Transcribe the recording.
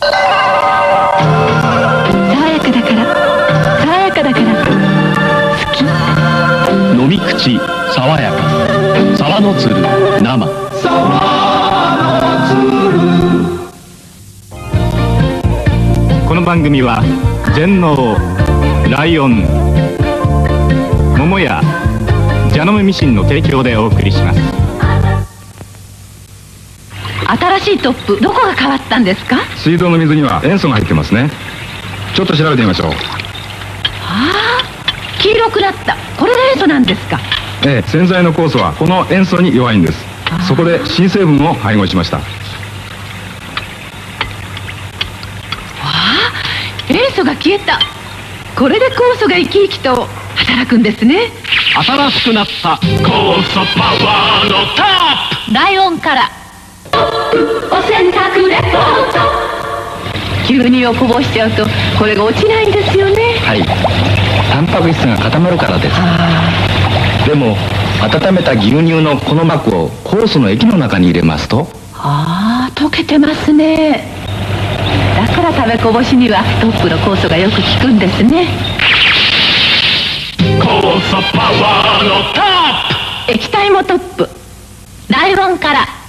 爽やかだから。爽やかだから。好き。飲み口爽やか。沢の鶴。生。この番組は全能ライオン桃屋ジャノムミシンの提供でお送りします新しいトップどこが変わったんですか？水道の水には塩素が入ってますね。ちょっと調べてみましょう。ああ黄色くなった。これが塩素なんですか？ええ洗剤の酵素はこの塩素に弱いんです。そこで新成分を配合しました。塩素が消えた。これで酵素が生き生きと働くんですね。新しくなった。酵素パワーのタッライオンからお洗濯レポート。牛乳をこぼしちゃうとこれが落ちないんですよね。はい。タンパク質が固まるからです。でも温めた牛乳のこの膜を酵素の液の中に入れますと。ああ溶けてますね。だから食べこぼしにはトップの酵素がよく効くんですね。プ酵素パワーのタップ。液体もトップ。ライオンから